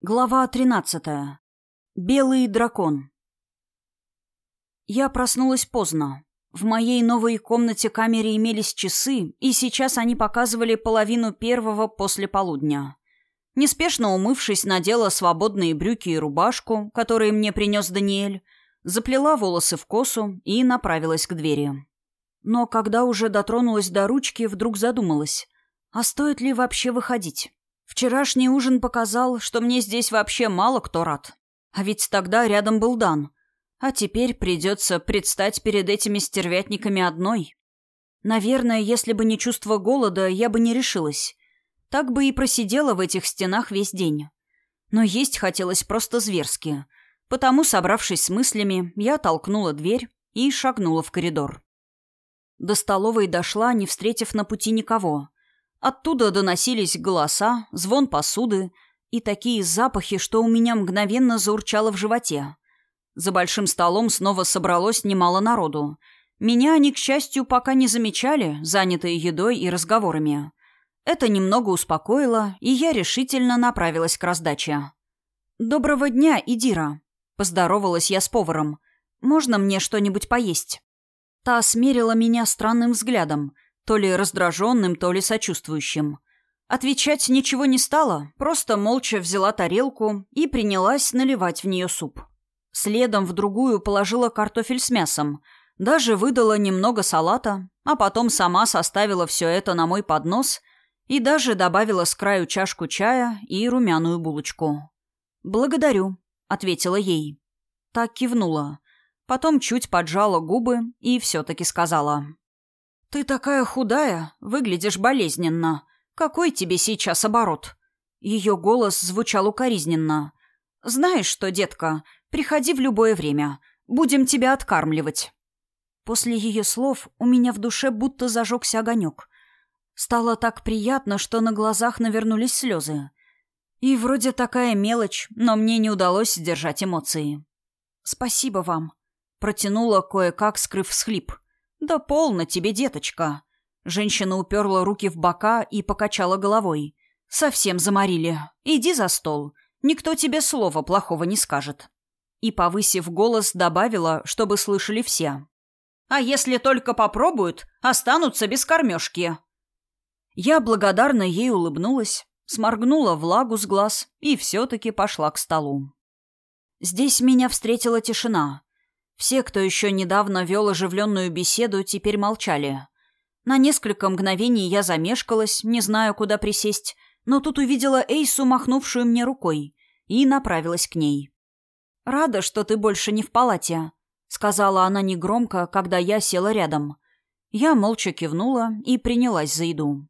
Глава 13. Белый дракон. Я проснулась поздно. В моей новой комнате-камере имелись часы, и сейчас они показывали половину первого после полудня. Неспешно умывшись, надела свободные брюки и рубашку, которые мне принес Даниэль, заплела волосы в косу и направилась к двери. Но когда уже дотронулась до ручки, вдруг задумалась, а стоит ли вообще выходить? Вчерашний ужин показал, что мне здесь вообще мало кто рад. А ведь тогда рядом был Дан. А теперь придется предстать перед этими стервятниками одной. Наверное, если бы не чувство голода, я бы не решилась. Так бы и просидела в этих стенах весь день. Но есть хотелось просто зверски. Потому, собравшись с мыслями, я толкнула дверь и шагнула в коридор. До столовой дошла, не встретив на пути никого. Оттуда доносились голоса, звон посуды и такие запахи, что у меня мгновенно заурчало в животе. За большим столом снова собралось немало народу. Меня они, к счастью, пока не замечали, занятые едой и разговорами. Это немного успокоило, и я решительно направилась к раздаче. «Доброго дня, Идира!» – поздоровалась я с поваром. «Можно мне что-нибудь поесть?» Та смерила меня странным взглядом – то ли раздраженным, то ли сочувствующим. Отвечать ничего не стала, просто молча взяла тарелку и принялась наливать в нее суп. Следом в другую положила картофель с мясом, даже выдала немного салата, а потом сама составила все это на мой поднос и даже добавила с краю чашку чая и румяную булочку. «Благодарю», — ответила ей. Так кивнула. Потом чуть поджала губы и все-таки сказала. «Ты такая худая, выглядишь болезненно. Какой тебе сейчас оборот?» Ее голос звучал укоризненно. «Знаешь что, детка, приходи в любое время. Будем тебя откармливать». После ее слов у меня в душе будто зажегся огонек. Стало так приятно, что на глазах навернулись слезы. И вроде такая мелочь, но мне не удалось сдержать эмоции. «Спасибо вам», — протянула кое-как, скрыв всхлип. «Да полно тебе, деточка!» Женщина уперла руки в бока и покачала головой. «Совсем заморили. Иди за стол. Никто тебе слова плохого не скажет». И, повысив голос, добавила, чтобы слышали все. «А если только попробуют, останутся без кормежки». Я благодарно ей улыбнулась, сморгнула влагу с глаз и все-таки пошла к столу. Здесь меня встретила тишина. Все, кто еще недавно вел оживленную беседу, теперь молчали. На несколько мгновений я замешкалась, не знаю, куда присесть, но тут увидела Эйсу, махнувшую мне рукой, и направилась к ней. «Рада, что ты больше не в палате», — сказала она негромко, когда я села рядом. Я молча кивнула и принялась за еду.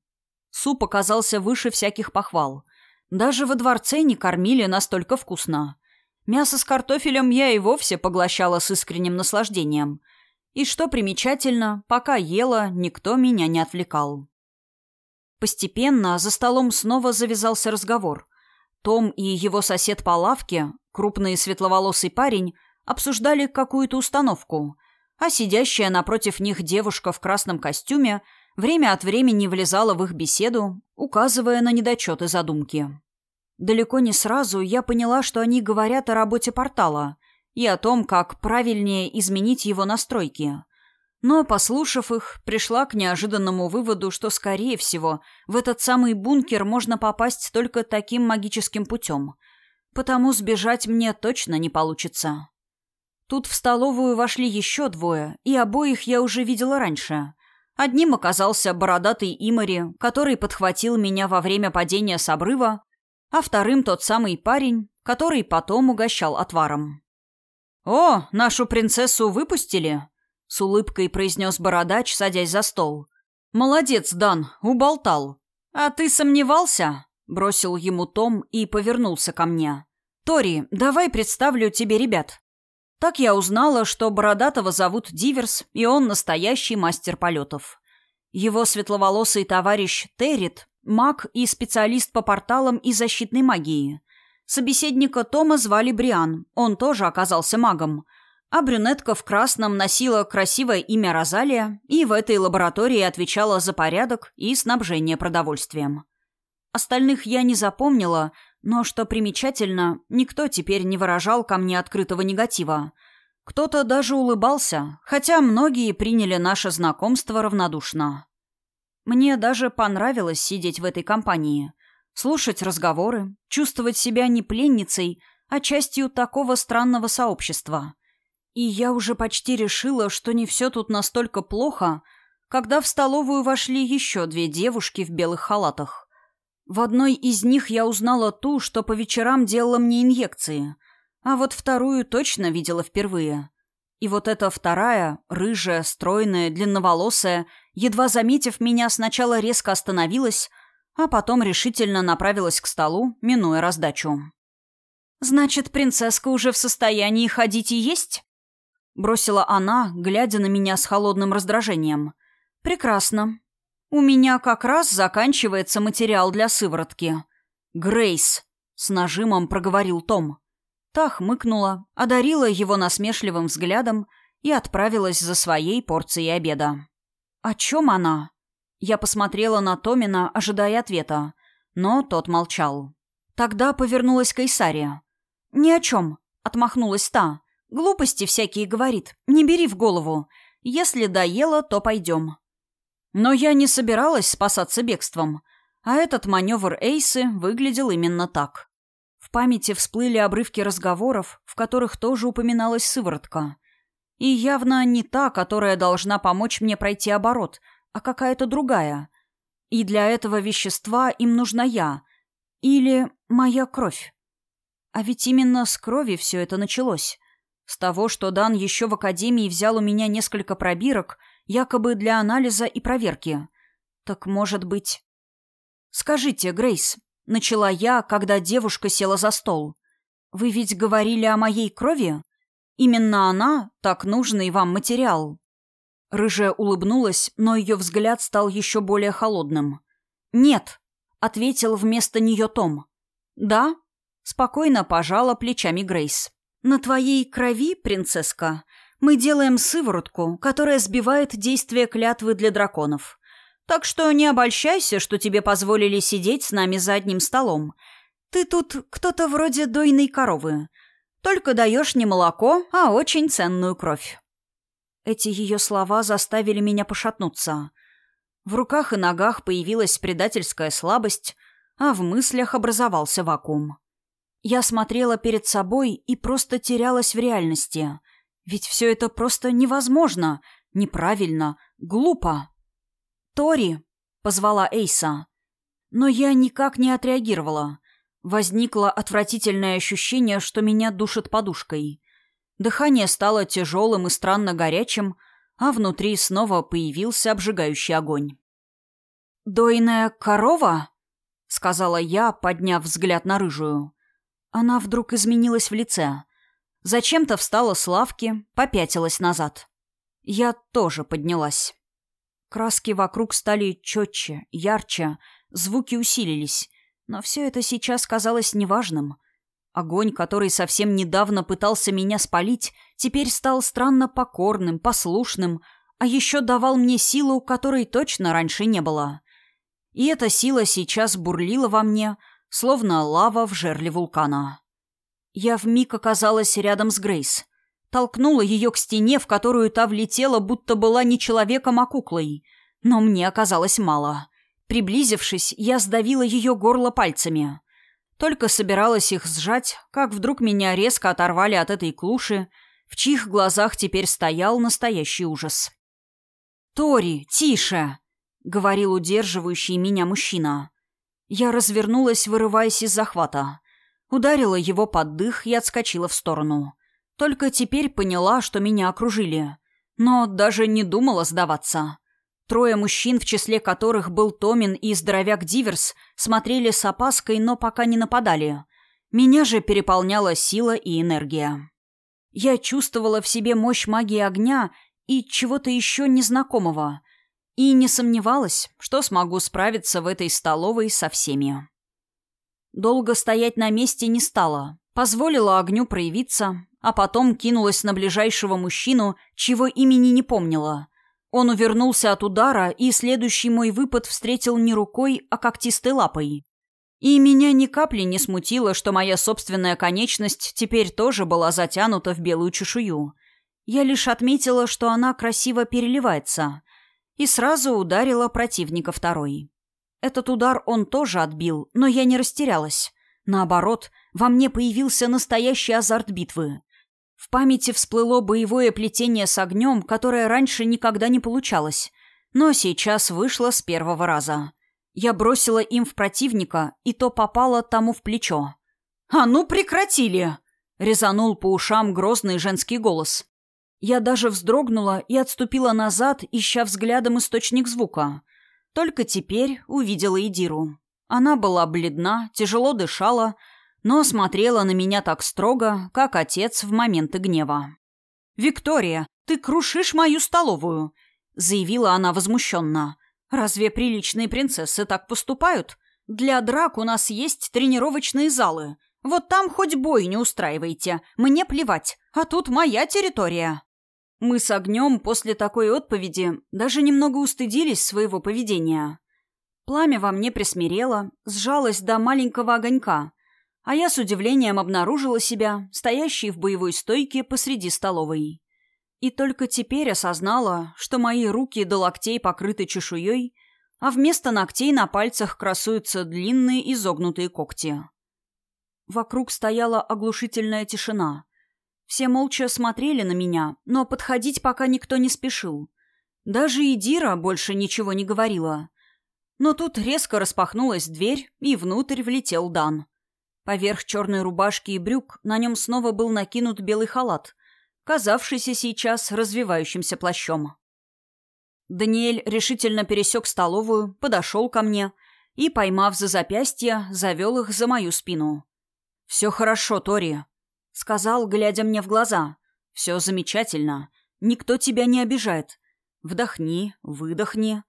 Суп оказался выше всяких похвал. Даже во дворце не кормили настолько вкусно. Мясо с картофелем я и вовсе поглощала с искренним наслаждением. И что примечательно, пока ела, никто меня не отвлекал. Постепенно за столом снова завязался разговор. Том и его сосед по лавке, крупный светловолосый парень, обсуждали какую-то установку, а сидящая напротив них девушка в красном костюме время от времени влезала в их беседу, указывая на недочеты задумки. Далеко не сразу я поняла, что они говорят о работе портала и о том, как правильнее изменить его настройки. Но, послушав их, пришла к неожиданному выводу, что, скорее всего, в этот самый бункер можно попасть только таким магическим путем. Потому сбежать мне точно не получится. Тут в столовую вошли еще двое, и обоих я уже видела раньше. Одним оказался бородатый Имари, который подхватил меня во время падения с обрыва, а вторым тот самый парень, который потом угощал отваром. «О, нашу принцессу выпустили?» — с улыбкой произнес бородач, садясь за стол. «Молодец, Дан, уболтал. А ты сомневался?» — бросил ему Том и повернулся ко мне. «Тори, давай представлю тебе ребят». Так я узнала, что Бородатого зовут Диверс, и он настоящий мастер полетов. Его светловолосый товарищ Террит Маг и специалист по порталам и защитной магии. Собеседника Тома звали Бриан, он тоже оказался магом. А брюнетка в красном носила красивое имя Розалия и в этой лаборатории отвечала за порядок и снабжение продовольствием. Остальных я не запомнила, но, что примечательно, никто теперь не выражал ко мне открытого негатива. Кто-то даже улыбался, хотя многие приняли наше знакомство равнодушно. Мне даже понравилось сидеть в этой компании, слушать разговоры, чувствовать себя не пленницей, а частью такого странного сообщества. И я уже почти решила, что не все тут настолько плохо, когда в столовую вошли еще две девушки в белых халатах. В одной из них я узнала ту, что по вечерам делала мне инъекции, а вот вторую точно видела впервые. И вот эта вторая, рыжая, стройная, длинноволосая, едва заметив меня, сначала резко остановилась, а потом решительно направилась к столу, минуя раздачу. «Значит, принцесска уже в состоянии ходить и есть?» Бросила она, глядя на меня с холодным раздражением. «Прекрасно. У меня как раз заканчивается материал для сыворотки. Грейс, с нажимом проговорил Том. Та хмыкнула, одарила его насмешливым взглядом и отправилась за своей порцией обеда. «О чем она?» Я посмотрела на Томина, ожидая ответа, но тот молчал. Тогда повернулась к Исаре. «Ни о чем», — отмахнулась та. «Глупости всякие говорит. Не бери в голову. Если доела, то пойдем». Но я не собиралась спасаться бегством, а этот маневр Эйсы выглядел именно так. В памяти всплыли обрывки разговоров, в которых тоже упоминалась сыворотка. И явно не та, которая должна помочь мне пройти оборот, а какая-то другая. И для этого вещества им нужна я. Или моя кровь. А ведь именно с крови все это началось. С того, что Дан еще в академии взял у меня несколько пробирок — якобы для анализа и проверки. Так может быть... «Скажите, Грейс», — начала я, когда девушка села за стол, «вы ведь говорили о моей крови? Именно она — так нужный вам материал». Рыжая улыбнулась, но ее взгляд стал еще более холодным. «Нет», — ответил вместо нее Том. «Да?» — спокойно пожала плечами Грейс. «На твоей крови, принцесска, мы делаем сыворотку, которая сбивает действие клятвы для драконов. Так что не обольщайся, что тебе позволили сидеть с нами за одним столом. Ты тут кто-то вроде дойной коровы. Только даешь не молоко, а очень ценную кровь». Эти ее слова заставили меня пошатнуться. В руках и ногах появилась предательская слабость, а в мыслях образовался вакуум. Я смотрела перед собой и просто терялась в реальности — ведь все это просто невозможно, неправильно, глупо. «Тори!» — позвала Эйса. Но я никак не отреагировала. Возникло отвратительное ощущение, что меня душит подушкой. Дыхание стало тяжелым и странно горячим, а внутри снова появился обжигающий огонь. «Дойная корова?» — сказала я, подняв взгляд на рыжую. Она вдруг изменилась в лице. Зачем-то встала с лавки, попятилась назад. Я тоже поднялась. Краски вокруг стали четче, ярче, звуки усилились. Но все это сейчас казалось неважным. Огонь, который совсем недавно пытался меня спалить, теперь стал странно покорным, послушным, а еще давал мне силу, которой точно раньше не было. И эта сила сейчас бурлила во мне, словно лава в жерле вулкана. Я вмиг оказалась рядом с Грейс. Толкнула ее к стене, в которую та влетела, будто была не человеком, а куклой. Но мне оказалось мало. Приблизившись, я сдавила ее горло пальцами. Только собиралась их сжать, как вдруг меня резко оторвали от этой клуши, в чьих глазах теперь стоял настоящий ужас. «Тори, тише!» — говорил удерживающий меня мужчина. Я развернулась, вырываясь из захвата. Ударила его под дых и отскочила в сторону. Только теперь поняла, что меня окружили. Но даже не думала сдаваться. Трое мужчин, в числе которых был Томин и здоровяк Диверс, смотрели с опаской, но пока не нападали. Меня же переполняла сила и энергия. Я чувствовала в себе мощь магии огня и чего-то еще незнакомого. И не сомневалась, что смогу справиться в этой столовой со всеми. Долго стоять на месте не стала. Позволила огню проявиться, а потом кинулась на ближайшего мужчину, чего имени не помнила. Он увернулся от удара, и следующий мой выпад встретил не рукой, а когтистой лапой. И меня ни капли не смутило, что моя собственная конечность теперь тоже была затянута в белую чешую. Я лишь отметила, что она красиво переливается, и сразу ударила противника второй. Этот удар он тоже отбил, но я не растерялась. Наоборот, во мне появился настоящий азарт битвы. В памяти всплыло боевое плетение с огнем, которое раньше никогда не получалось, но сейчас вышло с первого раза. Я бросила им в противника, и то попало тому в плечо. «А ну прекратили!» — резанул по ушам грозный женский голос. Я даже вздрогнула и отступила назад, ища взглядом источник звука. Только теперь увидела Идиру. Она была бледна, тяжело дышала, но смотрела на меня так строго, как отец в моменты гнева. «Виктория, ты крушишь мою столовую!» — заявила она возмущенно. «Разве приличные принцессы так поступают? Для драк у нас есть тренировочные залы. Вот там хоть бой не устраивайте, мне плевать, а тут моя территория». Мы с огнем после такой отповеди даже немного устыдились своего поведения. Пламя во мне присмирело, сжалось до маленького огонька, а я с удивлением обнаружила себя, стоящей в боевой стойке посреди столовой. И только теперь осознала, что мои руки до локтей покрыты чешуей, а вместо ногтей на пальцах красуются длинные изогнутые когти. Вокруг стояла оглушительная тишина. Все молча смотрели на меня, но подходить пока никто не спешил. Даже и Дира больше ничего не говорила. Но тут резко распахнулась дверь, и внутрь влетел Дан — Поверх черной рубашки и брюк на нем снова был накинут белый халат, казавшийся сейчас развивающимся плащом. Даниэль решительно пересек столовую, подошел ко мне и, поймав за запястье, завел их за мою спину. «Все хорошо, Тори», — сказал, глядя мне в глаза. «Все замечательно. Никто тебя не обижает. Вдохни, выдохни».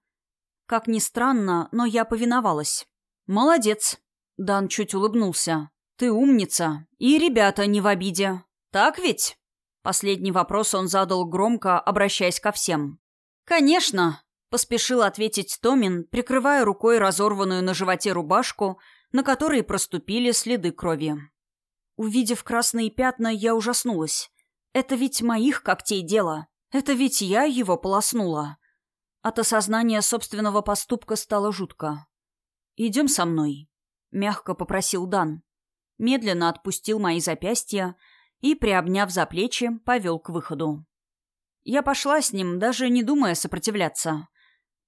Как ни странно, но я повиновалась. «Молодец», Дан чуть улыбнулся. «Ты умница. И ребята не в обиде. Так ведь?» Последний вопрос он задал громко, обращаясь ко всем. «Конечно!» — поспешил ответить Томин, прикрывая рукой разорванную на животе рубашку, на которой проступили следы крови. Увидев красные пятна, я ужаснулась. Это ведь моих когтей дело. Это ведь я его полоснула. От осознания собственного поступка стало жутко. «Идем со мной», — мягко попросил Дан. Медленно отпустил мои запястья и, приобняв за плечи, повел к выходу. Я пошла с ним, даже не думая сопротивляться.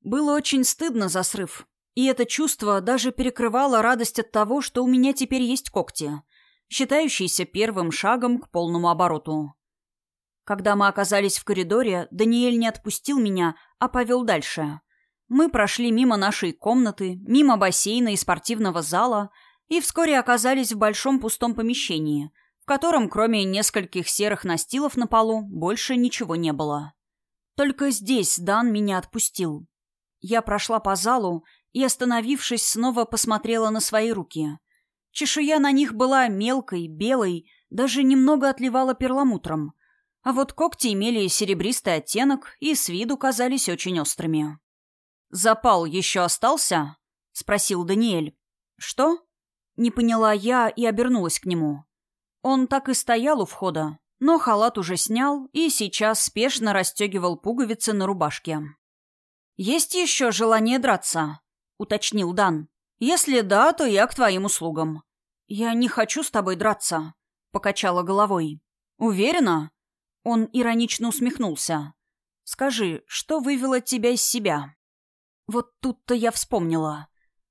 Было очень стыдно за срыв, и это чувство даже перекрывало радость от того, что у меня теперь есть когти, считающиеся первым шагом к полному обороту. Когда мы оказались в коридоре, Даниэль не отпустил меня, а повел дальше — мы прошли мимо нашей комнаты, мимо бассейна и спортивного зала и вскоре оказались в большом пустом помещении, в котором, кроме нескольких серых настилов на полу, больше ничего не было. Только здесь Дан меня отпустил. Я прошла по залу и, остановившись, снова посмотрела на свои руки. Чешуя на них была мелкой, белой, даже немного отливала перламутром, а вот когти имели серебристый оттенок и с виду казались очень острыми. «Запал еще остался?» — спросил Даниэль. «Что?» — не поняла я и обернулась к нему. Он так и стоял у входа, но халат уже снял и сейчас спешно расстегивал пуговицы на рубашке. «Есть еще желание драться?» — уточнил Дан. «Если да, то я к твоим услугам». «Я не хочу с тобой драться», — покачала головой. «Уверена?» Он иронично усмехнулся. «Скажи, что вывело тебя из себя?» Вот тут-то я вспомнила.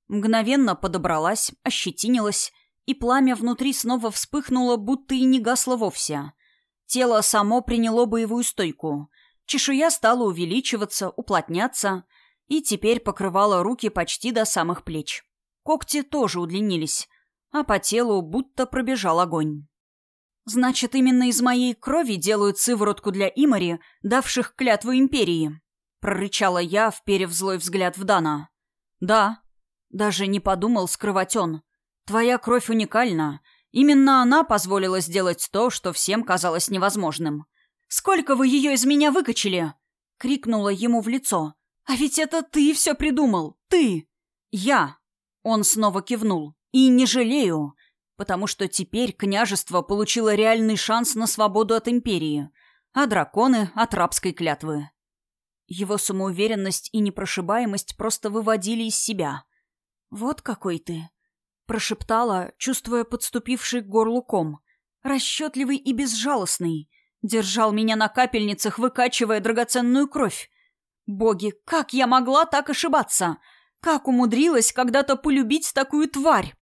Мгновенно подобралась, ощетинилась, и пламя внутри снова вспыхнуло, будто и не гасло вовсе. Тело само приняло боевую стойку. Чешуя стала увеличиваться, уплотняться, и теперь покрывала руки почти до самых плеч. Когти тоже удлинились, а по телу будто пробежал огонь. Значит, именно из моей крови делают сыворотку для Имари, давших клятву Империи прорычала я, вперев злой взгляд в Дана. «Да». Даже не подумал скрывать он. «Твоя кровь уникальна. Именно она позволила сделать то, что всем казалось невозможным. Сколько вы ее из меня выкачали?» — крикнула ему в лицо. «А ведь это ты все придумал! Ты!» «Я!» — он снова кивнул. И не жалею, потому что теперь княжество получило реальный шанс на свободу от империи, а драконы — от рабской клятвы. Его самоуверенность и непрошибаемость просто выводили из себя. «Вот какой ты!» — прошептала, чувствуя подступивший к горлу ком. «Расчетливый и безжалостный. Держал меня на капельницах, выкачивая драгоценную кровь. Боги, как я могла так ошибаться? Как умудрилась когда-то полюбить такую тварь?»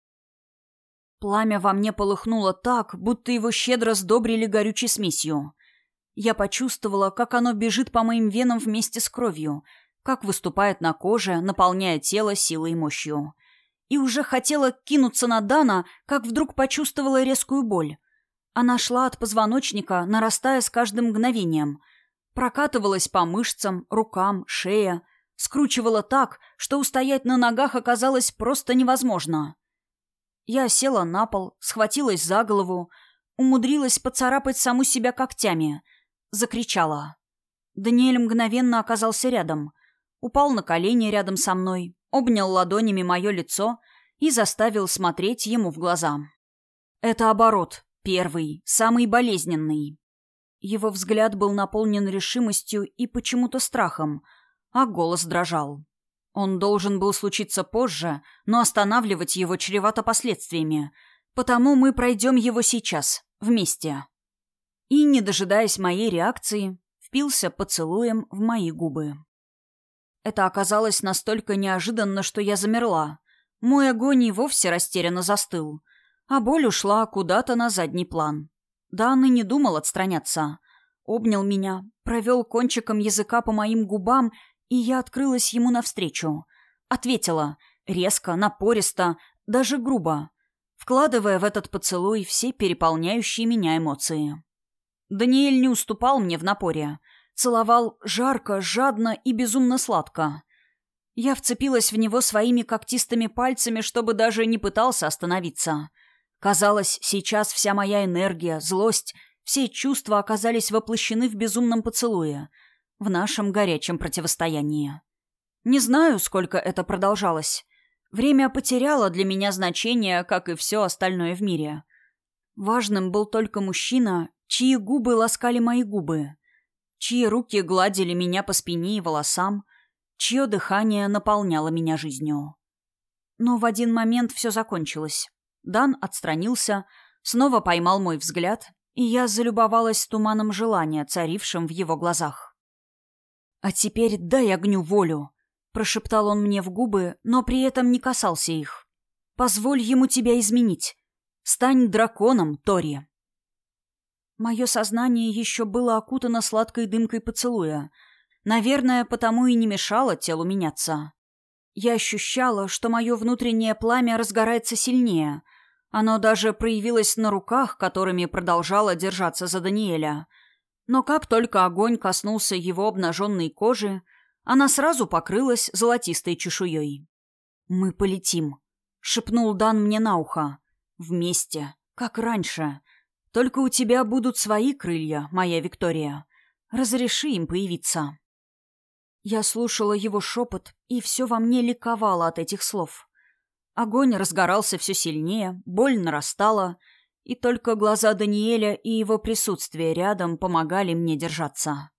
Пламя во мне полыхнуло так, будто его щедро сдобрили горючей смесью. Я почувствовала, как оно бежит по моим венам вместе с кровью, как выступает на коже, наполняя тело силой и мощью. И уже хотела кинуться на Дана, как вдруг почувствовала резкую боль. Она шла от позвоночника, нарастая с каждым мгновением. Прокатывалась по мышцам, рукам, шее, скручивала так, что устоять на ногах оказалось просто невозможно. Я села на пол, схватилась за голову, умудрилась поцарапать саму себя когтями. Закричала. Даниэль мгновенно оказался рядом. Упал на колени рядом со мной, обнял ладонями мое лицо и заставил смотреть ему в глаза. Это оборот, первый, самый болезненный. Его взгляд был наполнен решимостью и почему-то страхом, а голос дрожал. Он должен был случиться позже, но останавливать его чревато последствиями. Потому мы пройдем его сейчас, вместе. И, не дожидаясь моей реакции, впился поцелуем в мои губы. Это оказалось настолько неожиданно, что я замерла. Мой огонь и вовсе растерянно застыл, а боль ушла куда-то на задний план. Дан и не думал отстраняться. Обнял меня, провел кончиком языка по моим губам и я открылась ему навстречу. Ответила. Резко, напористо, даже грубо. Вкладывая в этот поцелуй все переполняющие меня эмоции. Даниэль не уступал мне в напоре. Целовал жарко, жадно и безумно сладко. Я вцепилась в него своими когтистыми пальцами, чтобы даже не пытался остановиться. Казалось, сейчас вся моя энергия, злость, все чувства оказались воплощены в безумном поцелуе — в нашем горячем противостоянии. Не знаю, сколько это продолжалось. Время потеряло для меня значение, как и все остальное в мире. Важным был только мужчина, чьи губы ласкали мои губы, чьи руки гладили меня по спине и волосам, чье дыхание наполняло меня жизнью. Но в один момент все закончилось. Дан отстранился, снова поймал мой взгляд, и я залюбовалась туманом желания, царившим в его глазах. «А теперь дай огню волю», — прошептал он мне в губы, но при этом не касался их. «Позволь ему тебя изменить. Стань драконом, Тори». Мое сознание еще было окутано сладкой дымкой поцелуя. Наверное, потому и не мешало телу меняться. Я ощущала, что мое внутреннее пламя разгорается сильнее. Оно даже проявилось на руках, которыми продолжало держаться за Даниэля — но как только огонь коснулся его обнаженной кожи, она сразу покрылась золотистой чешуей. «Мы полетим», — шепнул Дан мне на ухо. «Вместе, как раньше. Только у тебя будут свои крылья, моя Виктория. Разреши им появиться». Я слушала его шепот, и все во мне ликовало от этих слов. Огонь разгорался все сильнее, боль нарастала — и только глаза Даниэля и его присутствие рядом помогали мне держаться.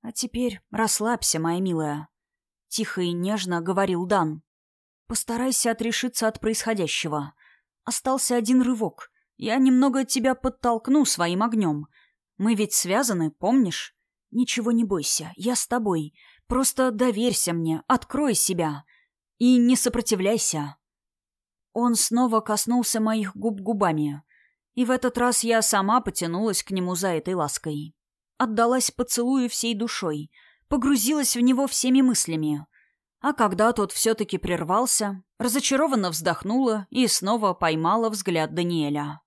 «А теперь расслабься, моя милая», — тихо и нежно говорил Дан. «Постарайся отрешиться от происходящего. Остался один рывок. Я немного тебя подтолкну своим огнем. Мы ведь связаны, помнишь? Ничего не бойся, я с тобой. Просто доверься мне, открой себя. И не сопротивляйся». Он снова коснулся моих губ губами. И в этот раз я сама потянулась к нему за этой лаской. Отдалась поцелую всей душой, погрузилась в него всеми мыслями. А когда тот все-таки прервался, разочарованно вздохнула и снова поймала взгляд Даниэля.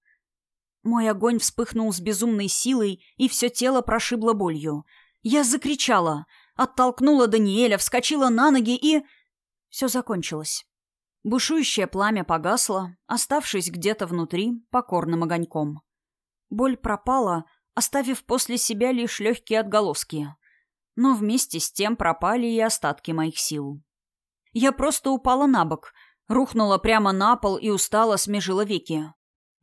Мой огонь вспыхнул с безумной силой, и все тело прошибло болью. Я закричала, оттолкнула Даниэля, вскочила на ноги и... Все закончилось. Бушующее пламя погасло, оставшись где-то внутри покорным огоньком. Боль пропала, оставив после себя лишь легкие отголоски. Но вместе с тем пропали и остатки моих сил. Я просто упала на бок, Рухнула прямо на пол и устало смежила веки.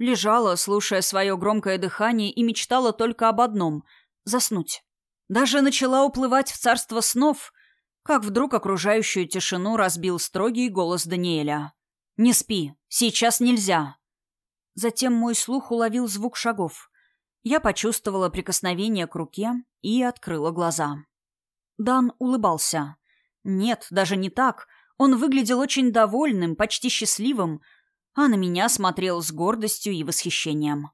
Лежала, слушая свое громкое дыхание, и мечтала только об одном — заснуть. Даже начала уплывать в царство снов, как вдруг окружающую тишину разбил строгий голос Даниэля. «Не спи, сейчас нельзя». Затем мой слух уловил звук шагов. Я почувствовала прикосновение к руке и открыла глаза. Дан улыбался. Нет, даже не так. Он выглядел очень довольным, почти счастливым, а на меня смотрел с гордостью и восхищением.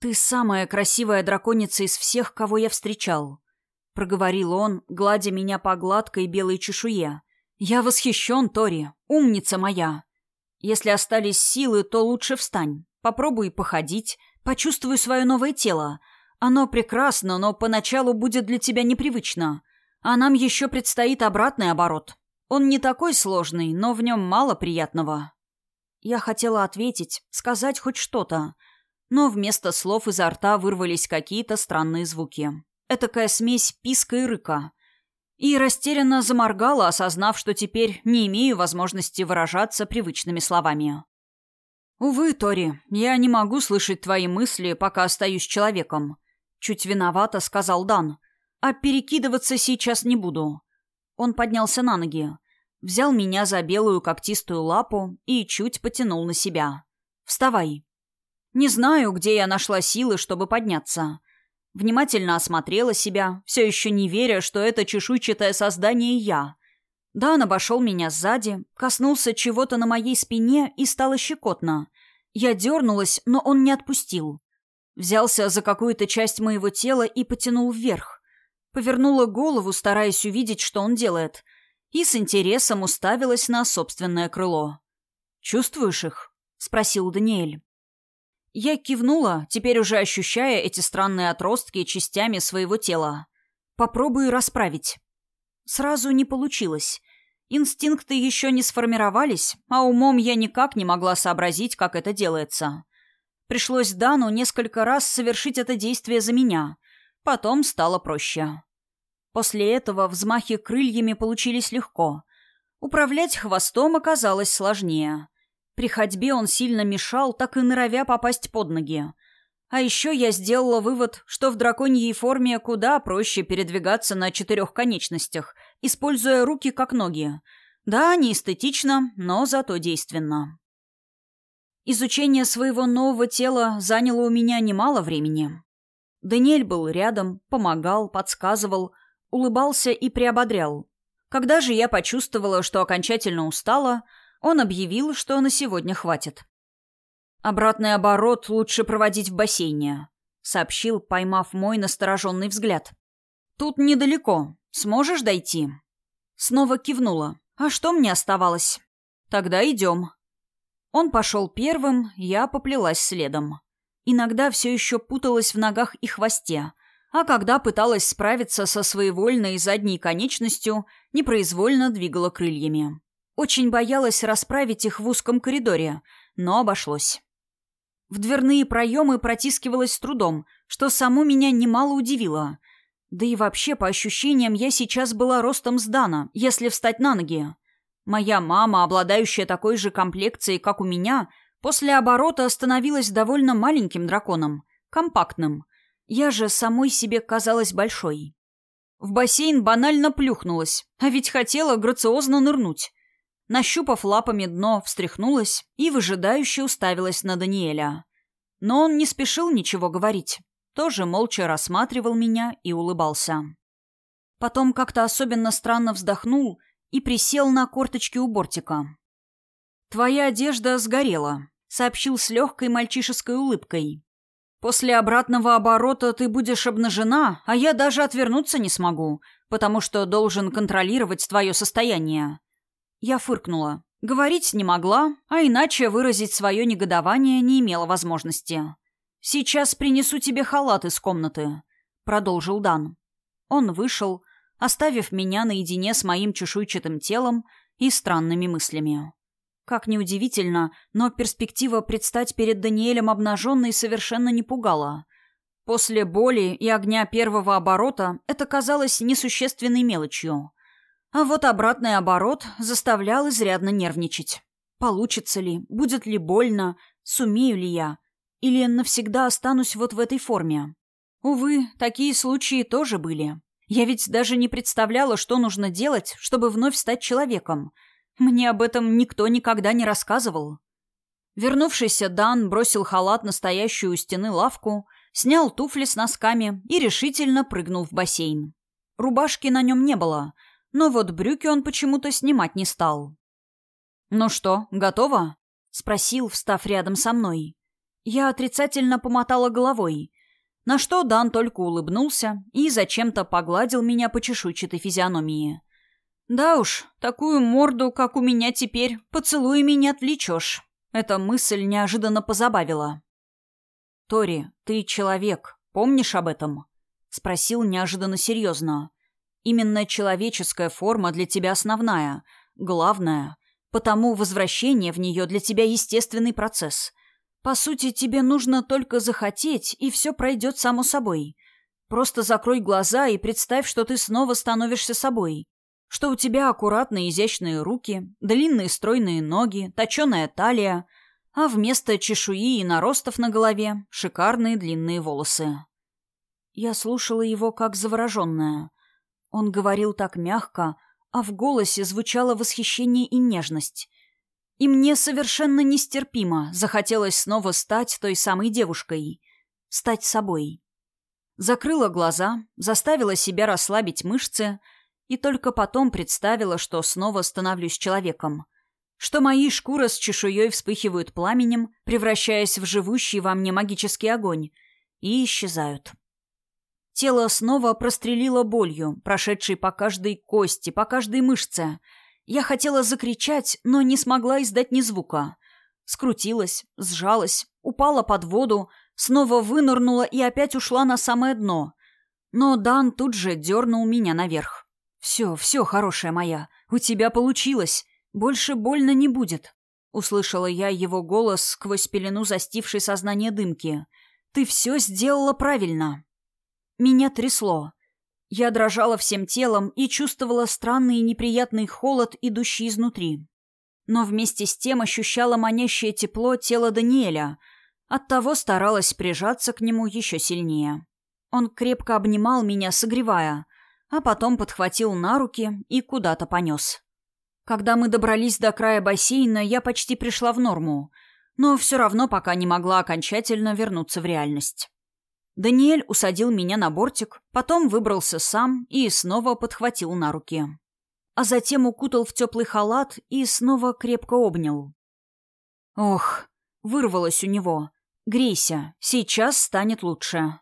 «Ты самая красивая драконица из всех, кого я встречал», — проговорил он, гладя меня по гладкой белой чешуе. «Я восхищен, Тори, умница моя. Если остались силы, то лучше встань, попробуй походить, почувствуй свое новое тело. Оно прекрасно, но поначалу будет для тебя непривычно. А нам еще предстоит обратный оборот. Он не такой сложный, но в нем мало приятного. Я хотела ответить, сказать хоть что-то, но вместо слов изо рта вырвались какие-то странные звуки. Этакая смесь писка и рыка. И растерянно заморгала, осознав, что теперь не имею возможности выражаться привычными словами. «Увы, Тори, я не могу слышать твои мысли, пока остаюсь человеком», — чуть виновато сказал Дан. А перекидываться сейчас не буду. Он поднялся на ноги, взял меня за белую когтистую лапу и чуть потянул на себя. «Вставай». Не знаю, где я нашла силы, чтобы подняться. Внимательно осмотрела себя, все еще не веря, что это чешуйчатое создание я. Дан обошел меня сзади, коснулся чего-то на моей спине и стало щекотно. Я дернулась, но он не отпустил. Взялся за какую-то часть моего тела и потянул вверх. Повернула голову, стараясь увидеть, что он делает, и с интересом уставилась на собственное крыло. «Чувствуешь их?» — спросил Даниэль. Я кивнула, теперь уже ощущая эти странные отростки частями своего тела. «Попробуй расправить». Сразу не получилось. Инстинкты еще не сформировались, а умом я никак не могла сообразить, как это делается. Пришлось Дану несколько раз совершить это действие за меня — Потом стало проще. После этого взмахи крыльями получились легко. Управлять хвостом оказалось сложнее. При ходьбе он сильно мешал, так и норовя попасть под ноги. А еще я сделала вывод, что в драконьей форме куда проще передвигаться на четырех конечностях, используя руки как ноги. Да, не эстетично, но зато действенно. Изучение своего нового тела заняло у меня немало времени. Даниэль был рядом, помогал, подсказывал, улыбался и приободрял. Когда же я почувствовала, что окончательно устала, он объявил, что на сегодня хватит. «Обратный оборот лучше проводить в бассейне», — сообщил, поймав мой настороженный взгляд. «Тут недалеко. Сможешь дойти?» Снова кивнула. «А что мне оставалось?» «Тогда идем». Он пошел первым, я поплелась следом иногда все еще путалась в ногах и хвосте, а когда пыталась справиться со своевольной задней конечностью, непроизвольно двигала крыльями. Очень боялась расправить их в узком коридоре, но обошлось. В дверные проемы протискивалась с трудом, что само меня немало удивило. Да и вообще, по ощущениям, я сейчас была ростом с Дана, если встать на ноги. Моя мама, обладающая такой же комплекцией, как у меня, После оборота становилась довольно маленьким драконом, компактным. Я же самой себе казалась большой. В бассейн банально плюхнулась, а ведь хотела грациозно нырнуть. Нащупав лапами дно, встряхнулась и выжидающе уставилась на Даниэля. Но он не спешил ничего говорить, тоже молча рассматривал меня и улыбался. Потом как-то особенно странно вздохнул и присел на корточки у бортика. «Твоя одежда сгорела», — сообщил с легкой мальчишеской улыбкой. «После обратного оборота ты будешь обнажена, а я даже отвернуться не смогу, потому что должен контролировать твое состояние». Я фыркнула. Говорить не могла, а иначе выразить свое негодование не имела возможности. «Сейчас принесу тебе халат из комнаты», — продолжил Дан. Он вышел, оставив меня наедине с моим чешуйчатым телом и странными мыслями. Как ни удивительно, но перспектива предстать перед Даниэлем обнаженной совершенно не пугала. После боли и огня первого оборота это казалось несущественной мелочью. А вот обратный оборот заставлял изрядно нервничать. Получится ли, будет ли больно, сумею ли я, или навсегда останусь вот в этой форме. Увы, такие случаи тоже были. Я ведь даже не представляла, что нужно делать, чтобы вновь стать человеком. Мне об этом никто никогда не рассказывал. Вернувшийся Дан бросил халат на стоящую у стены лавку, снял туфли с носками и решительно прыгнул в бассейн. Рубашки на нем не было, но вот брюки он почему-то снимать не стал. «Ну что, готово?» — спросил, встав рядом со мной. Я отрицательно помотала головой, на что Дан только улыбнулся и зачем-то погладил меня по чешуйчатой физиономии. «Да уж, такую морду, как у меня теперь, поцелуями не отвлечешь». Эта мысль неожиданно позабавила. «Тори, ты человек, помнишь об этом?» — спросил неожиданно серьезно. «Именно человеческая форма для тебя основная, главная, потому возвращение в нее для тебя естественный процесс. По сути, тебе нужно только захотеть, и все пройдет само собой. Просто закрой глаза и представь, что ты снова становишься собой. Что у тебя аккуратные изящные руки, длинные стройные ноги, точеная талия, а вместо чешуи и наростов на голове — шикарные длинные волосы. Я слушала его как завороженная. Он говорил так мягко, а в голосе звучало восхищение и нежность. И мне совершенно нестерпимо захотелось снова стать той самой девушкой. Стать собой. Закрыла глаза, заставила себя расслабить мышцы и только потом представила, что снова становлюсь человеком. Что мои шкуры с чешуей вспыхивают пламенем, превращаясь в живущий во мне магический огонь, и исчезают. Тело снова прострелило болью, прошедшей по каждой кости, по каждой мышце — я хотела закричать, но не смогла издать ни звука. Скрутилась, сжалась, упала под воду, снова вынырнула и опять ушла на самое дно. Но Дан тут же дернул меня наверх. «Все, все, хорошая моя, у тебя получилось. Больше больно не будет». Услышала я его голос сквозь пелену застившей сознание дымки. «Ты все сделала правильно». Меня трясло. Я дрожала всем телом и чувствовала странный и неприятный холод, идущий изнутри. Но вместе с тем ощущала манящее тепло тела Даниэля. Оттого старалась прижаться к нему еще сильнее. Он крепко обнимал меня, согревая, а потом подхватил на руки и куда-то понес. Когда мы добрались до края бассейна, я почти пришла в норму, но все равно пока не могла окончательно вернуться в реальность. Даниэль усадил меня на бортик, потом выбрался сам и снова подхватил на руки. А затем укутал в теплый халат и снова крепко обнял. Ох, вырвалось у него. «Грейся, сейчас станет лучше».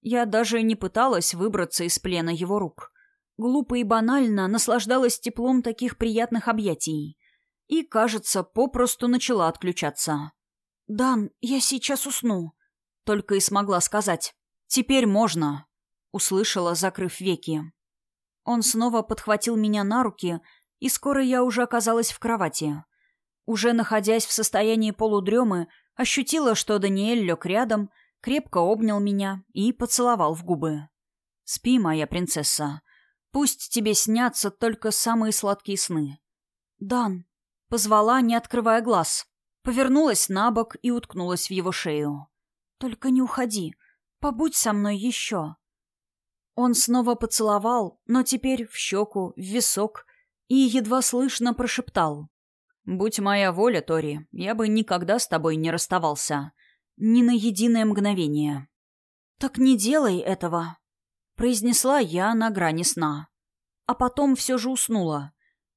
Я даже не пыталась выбраться из плена его рук. Глупо и банально наслаждалась теплом таких приятных объятий. И, кажется, попросту начала отключаться. «Дан, я сейчас усну», только и смогла сказать «Теперь можно», — услышала, закрыв веки. Он снова подхватил меня на руки, и скоро я уже оказалась в кровати. Уже находясь в состоянии полудремы, ощутила, что Даниэль лег рядом, крепко обнял меня и поцеловал в губы. «Спи, моя принцесса. Пусть тебе снятся только самые сладкие сны». «Дан», — позвала, не открывая глаз. Повернулась на бок и уткнулась в его шею. Только не уходи. Побудь со мной еще. Он снова поцеловал, но теперь в щеку, в висок, и едва слышно прошептал. «Будь моя воля, Тори, я бы никогда с тобой не расставался. Ни на единое мгновение». «Так не делай этого», — произнесла я на грани сна. А потом все же уснула,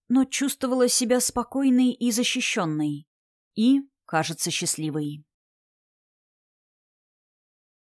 но чувствовала себя спокойной и защищенной. И, кажется, счастливой.